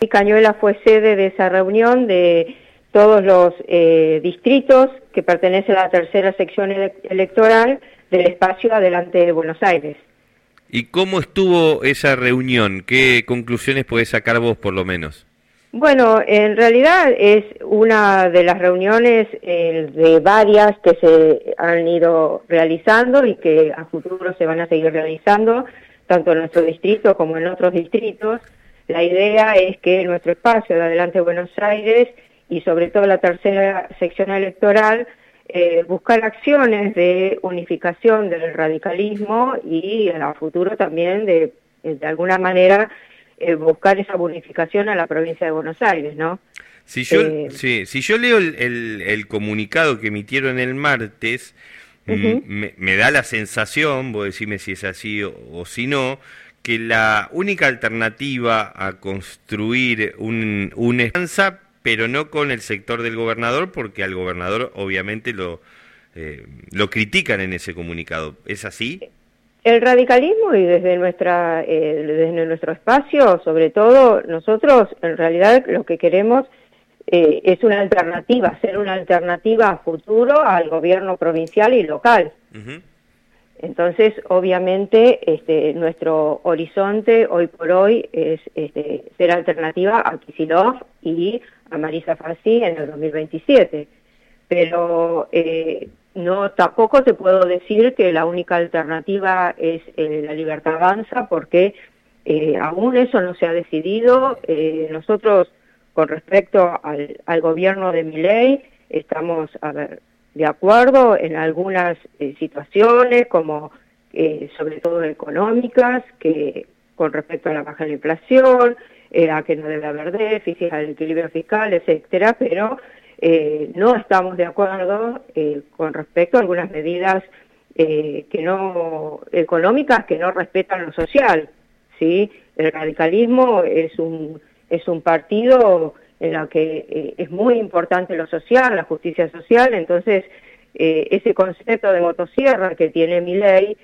Y Cañuela fue sede de esa reunión de todos los eh, distritos que pertenecen a la tercera sección electoral del espacio adelante de Buenos Aires. ¿Y cómo estuvo esa reunión? ¿Qué conclusiones podés sacar vos por lo menos? Bueno, en realidad es una de las reuniones eh, de varias que se han ido realizando y que a futuro se van a seguir realizando, tanto en nuestro distrito como en otros distritos. La idea es que nuestro espacio de Adelante Buenos Aires y sobre todo la tercera sección electoral eh, buscar acciones de unificación del radicalismo y a futuro también de, de alguna manera eh, buscar esa bonificación a la provincia de Buenos Aires, ¿no? Si yo, eh, si yo leo el, comunicado que emitieron el martes, me, da la sensación, vos decime si es así o, si no, que la única alternativa a construir un, una esperanza, pero no con el sector del gobernador, porque al gobernador obviamente lo, eh, lo critican en ese comunicado. ¿Es así? El radicalismo y desde, nuestra, eh, desde nuestro espacio, sobre todo, nosotros en realidad lo que queremos eh, es una alternativa, ser una alternativa a futuro al gobierno provincial y local. Entonces, obviamente, este, nuestro horizonte hoy por hoy es este, ser alternativa a Kisilov y a Marisa Farsi en el 2027. Pero eh, no, tampoco te puedo decir que la única alternativa es eh, la libertad avanza, porque eh, aún eso no se ha decidido. Nosotros, con respecto al, al gobierno de Miley, estamos a ver, de acuerdo en algunas situaciones, como sobre todo económicas, que con respecto a la baja de la inflación, a que no debe haber déficit, al equilibrio fiscal, etcétera, pero eh, no estamos de acuerdo eh, con respecto a algunas medidas eh, que no económicas que no respetan lo social. ¿sí? El radicalismo es un, es un partido en el que es muy importante lo social, la justicia social, entonces ese concepto de motosierra que tiene mi ley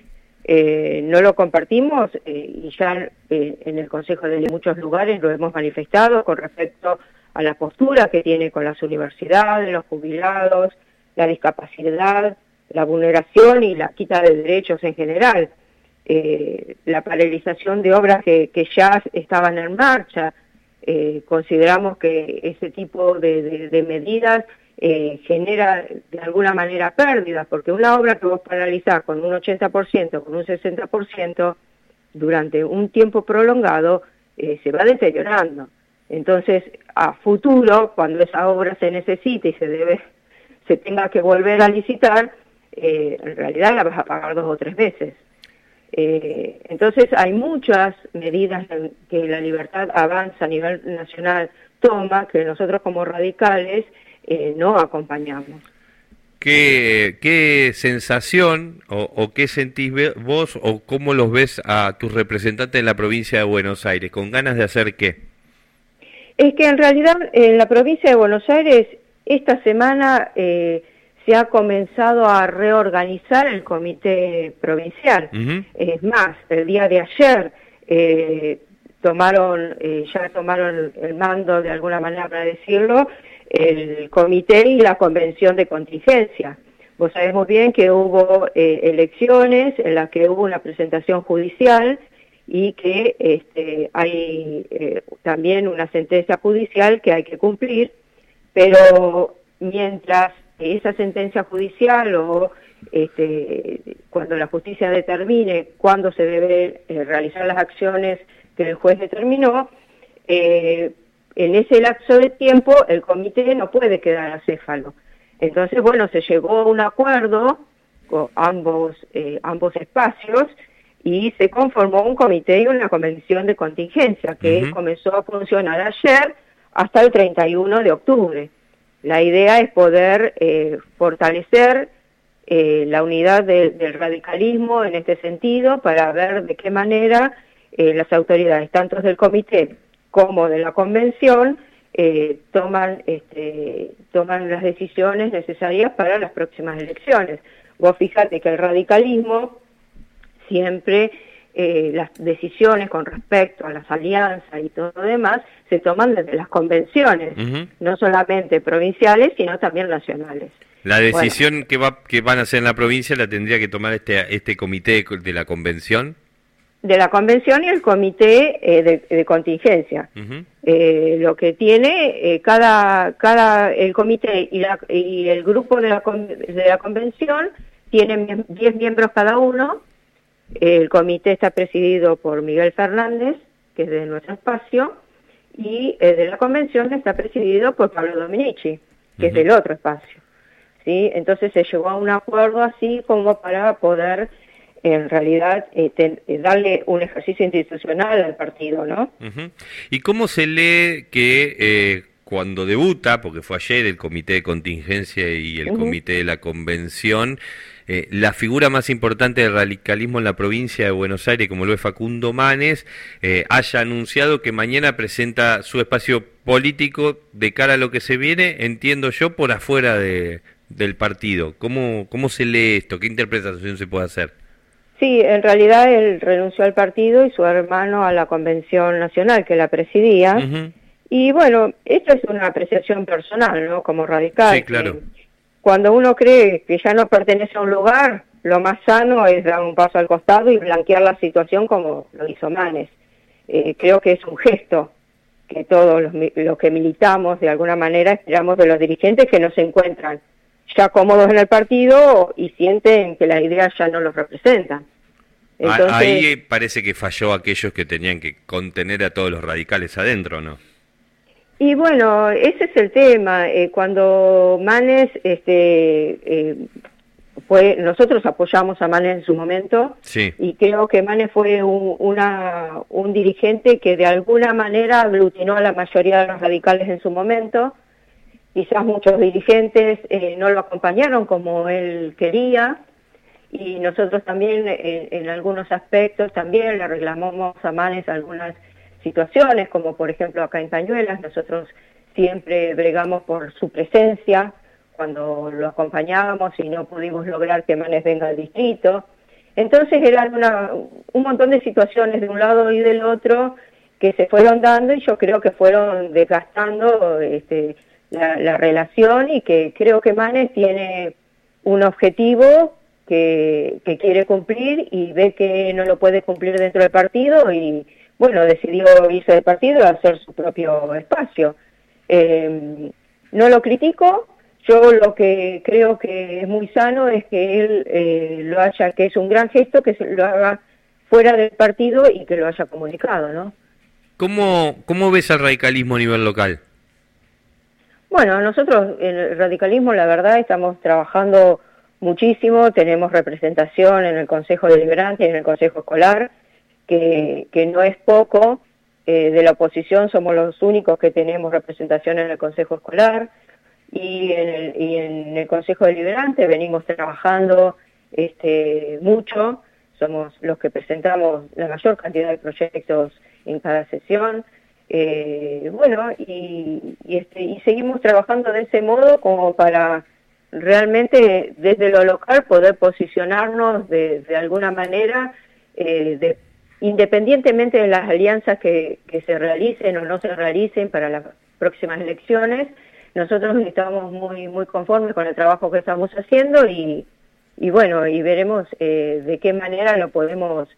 no lo compartimos y ya en el Consejo de muchos lugares lo hemos manifestado con respecto a la postura que tiene con las universidades, los jubilados, la discapacidad, la vulneración y la quita de derechos en general, eh, la paralización de obras que, ya estaban en marcha. Eh, consideramos que ese tipo de, medidas eh, genera de alguna manera pérdidas, porque una obra que vos paralizás con un 80%, con un 60%, durante un tiempo prolongado, se va deteriorando. Entonces, a futuro, cuando esa obra se necesite y se debe, se tenga que volver a licitar, eh, en realidad la vas a pagar dos o tres veces. Eh, entonces, hay muchas medidas que la libertad avanza a nivel nacional toma que nosotros como radicales eh, no acompañamos. ¿Qué, qué sensación o, o, qué sentís vos o cómo los ves a tus representantes en la provincia de Buenos Aires? ¿Con ganas de hacer qué? Es que en realidad en la provincia de Buenos Aires esta semana eh, se ha comenzado a reorganizar el comité provincial. Es más, el día de ayer eh, tomaron, eh, ya tomaron el mando de alguna manera para decirlo, el comité y la convención de contingencia. Vos sabemos bien que hubo elecciones en las que hubo una presentación judicial y que este, hay eh, también una sentencia judicial que hay que cumplir, pero mientras esa sentencia judicial o este, cuando la justicia determine cuándo se debe eh, realizar las acciones que el juez determinó, eh, en ese lapso de tiempo el comité no puede quedar acéfalo. Entonces, bueno, se llegó a un acuerdo con ambos, ambos espacios y se conformó un comité y una convención de contingencia que comenzó a funcionar ayer hasta el 31 de octubre. La idea es poder eh, fortalecer eh, la unidad del radicalismo en este sentido para ver de qué manera eh, las autoridades, tanto del comité como de la convención, toman, este, toman las decisiones necesarias para las próximas elecciones. Vos fíjate que el radicalismo siempre eh, las decisiones con respecto a las alianzas y todo lo demás se toman desde las convenciones, no solamente provinciales, sino también nacionales. La decisión que, va, que van a hacer en la provincia la tendría que tomar este, este comité de la convención. De la convención y el comité eh, de, contingencia. Eh, lo que tiene cada, cada, el comité y, la, y el grupo de la, de la convención tienen 10 miembros cada uno el comité está presidido por Miguel Fernández, que es de nuestro espacio, y el de la convención está presidido por Pablo Dominici, que es del otro espacio. ¿sí? Entonces se llegó a un acuerdo así como para poder en realidad eh, eh, darle un ejercicio institucional al partido, ¿no? ¿Y cómo se lee que eh, cuando debuta, porque fue ayer el comité de contingencia y el comité de la convención, eh, la figura más importante del radicalismo en la provincia de Buenos Aires, como lo es Facundo Manes, eh, haya anunciado que mañana presenta su espacio político de cara a lo que se viene, entiendo yo, por afuera de, del partido. ¿Cómo, ¿Cómo se lee esto? ¿Qué interpretación se puede hacer? Sí, en realidad él renunció al partido y su hermano a la convención nacional que la presidía. Y bueno, esto es una apreciación personal, ¿no? Como radical. Sí, claro cuando uno cree que ya no pertenece a un lugar, lo más sano es dar un paso al costado y blanquear la situación como lo hizo Manes. Eh, creo que es un gesto que todos los, que militamos de alguna manera esperamos de los dirigentes que no se encuentran ya cómodos en el partido y sienten que las ideas ya no los representan. Ahí parece que falló aquellos que tenían que contener a todos los radicales adentro, ¿no? Y bueno, ese es el tema. Eh, cuando Manes, este, eh, fue, nosotros apoyamos a Manes en su momento y creo que Manes fue un, una, un dirigente que de alguna manera aglutinó a la mayoría de los radicales en su momento. Quizás muchos dirigentes eh, no lo acompañaron como él quería y nosotros también en, en algunos aspectos también le reclamamos a Manes algunas situaciones, como por ejemplo acá en Cañuelas, nosotros siempre bregamos por su presencia cuando lo acompañábamos y no pudimos lograr que Manes venga al distrito. Entonces eran una, un montón de situaciones de un lado y del otro que se fueron dando y yo creo que fueron desgastando este, la, relación y que creo que Manes tiene un objetivo que, que quiere cumplir y ve que no lo puede cumplir dentro del partido y, bueno, decidió irse del partido y hacer su propio espacio. Eh, no lo critico, yo lo que creo que es muy sano es que él eh, lo haya, que es un gran gesto, que se lo haga fuera del partido y que lo haya comunicado, ¿no? ¿Cómo, cómo ves al radicalismo a nivel local? Bueno, nosotros en el radicalismo, la verdad, estamos trabajando muchísimo, tenemos representación en el Consejo Deliberante y en el Consejo Escolar, que, no es poco. Eh, de la oposición somos los únicos que tenemos representación en el Consejo Escolar y en el, Consejo Deliberante venimos trabajando este, mucho, somos los que presentamos la mayor cantidad de proyectos en cada sesión. Eh, bueno, y, este, y seguimos trabajando de ese modo como para realmente desde lo local poder posicionarnos de, de alguna manera eh, de independientemente de las alianzas que, se realicen o no se realicen para las próximas elecciones, nosotros estamos muy muy conformes con el trabajo que estamos haciendo y, bueno, y veremos eh, de qué manera lo podemos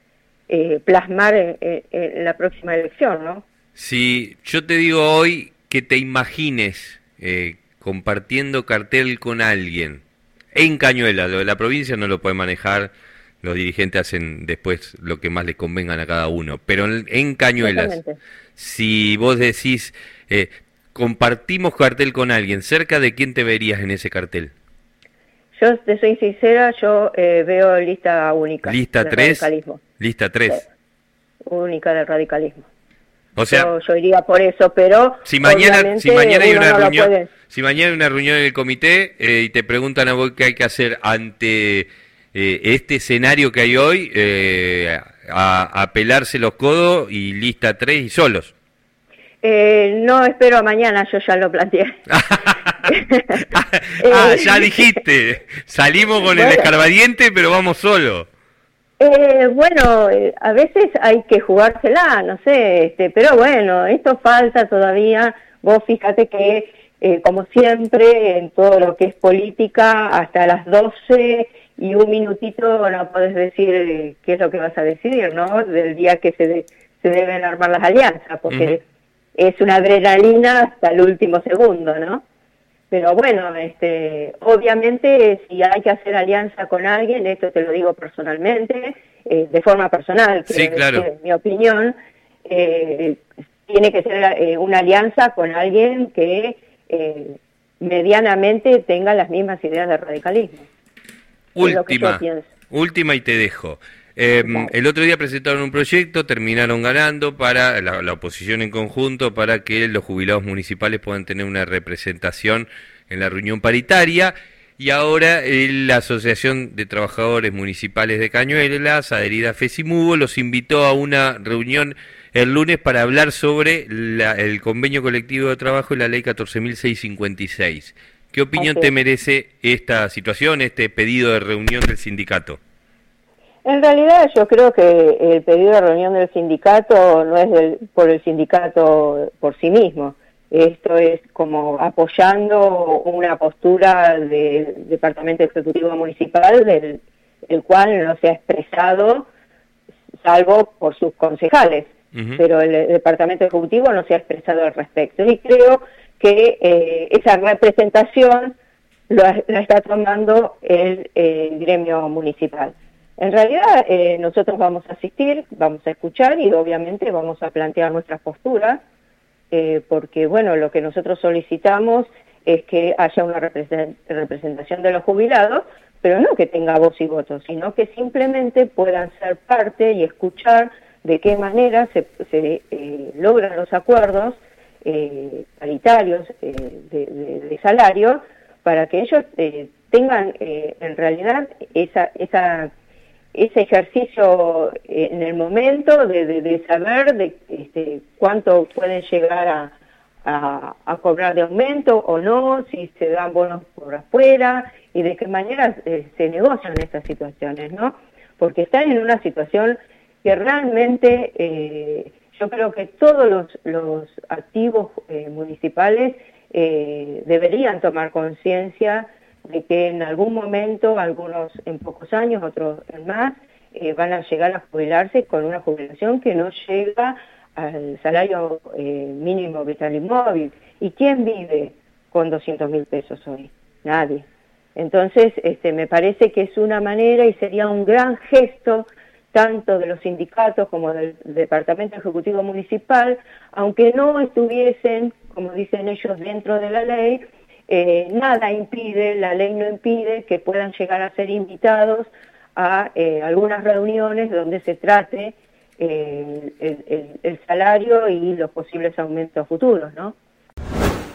eh, plasmar en, la próxima elección, ¿no? Si yo te digo hoy que te imagines eh, compartiendo cartel con alguien en Cañuela, lo de la provincia no lo puede manejar los dirigentes hacen después lo que más les convengan a cada uno. Pero en, Cañuelas, si vos decís, eh, compartimos cartel con alguien, ¿cerca de quién te verías en ese cartel? Yo te soy sincera, yo eh, veo lista única. ¿Lista 3? Lista 3. única de radicalismo. O sea, yo, iría por eso, pero si mañana si mañana hay una reunión, si mañana hay una reunión en el comité eh, y te preguntan a vos qué hay que hacer ante eh, este escenario que hay hoy, eh, a, pelarse los codos y lista tres y solos. Eh, no espero a mañana, yo ya lo planteé. ah, ya dijiste, salimos con el escarbadiente, pero vamos solo. Eh, bueno, eh, a veces hay que jugársela, no sé, este, pero bueno, esto falta todavía. Vos fíjate que, eh, como siempre, en todo lo que es política, hasta las 12 y un minutito no podés decir qué es lo que vas a decidir, ¿no? Del día que se, se deben armar las alianzas, porque es una adrenalina hasta el último segundo, ¿no? Pero bueno, este, obviamente si hay que hacer alianza con alguien, esto te lo digo personalmente, eh, de forma personal, sí, claro. mi opinión, eh, tiene que ser eh, una alianza con alguien que medianamente tenga las mismas ideas de radicalismo. Última, última y te dejo. Em, el otro día presentaron un proyecto, terminaron ganando para la, oposición en conjunto para que los jubilados municipales puedan tener una representación en la reunión paritaria. Y ahora la Asociación de Trabajadores Municipales de Cañuelas, adherida a FESIMUGO, los invitó a una reunión el lunes para hablar sobre el convenio colectivo de trabajo y la ley 14.656. ¿Qué opinión te merece esta situación, este pedido de reunión del sindicato? En realidad yo creo que el pedido de reunión del sindicato no es por el sindicato por sí mismo. Esto es como apoyando una postura del Departamento Ejecutivo Municipal, del el cual no se ha expresado, salvo por sus concejales, pero el, Departamento Ejecutivo no se ha expresado al respecto. Y creo que eh, esa representación la está tomando el gremio municipal. En realidad eh, nosotros vamos a asistir, vamos a escuchar y obviamente vamos a plantear nuestras posturas, eh, porque bueno, lo que nosotros solicitamos es que haya una representación de los jubilados, pero no que tenga voz y voto, sino que simplemente puedan ser parte y escuchar de qué manera se, logran los acuerdos paritarios de, salario para que ellos tengan en realidad ese ejercicio eh, en el momento de, saber de este, cuánto pueden llegar a, cobrar de aumento o no, si se dan bonos por afuera y de qué manera eh, se negocian estas situaciones, ¿no? Porque están en una situación que realmente eh, yo creo que todos los, activos municipales deberían tomar conciencia de que en algún momento, algunos en pocos años, otros en más, eh, van a llegar a jubilarse con una jubilación que no llega al salario eh, mínimo vital inmóvil. ¿Y quién vive con 200 mil pesos hoy? Nadie. Entonces, este, me parece que es una manera y sería un gran gesto tanto de los sindicatos como del Departamento Ejecutivo Municipal, aunque no estuviesen, como dicen ellos, dentro de la ley, eh, nada impide, la ley no impide que puedan llegar a ser invitados a eh, algunas reuniones donde se trate eh, el, salario y los posibles aumentos futuros, ¿no?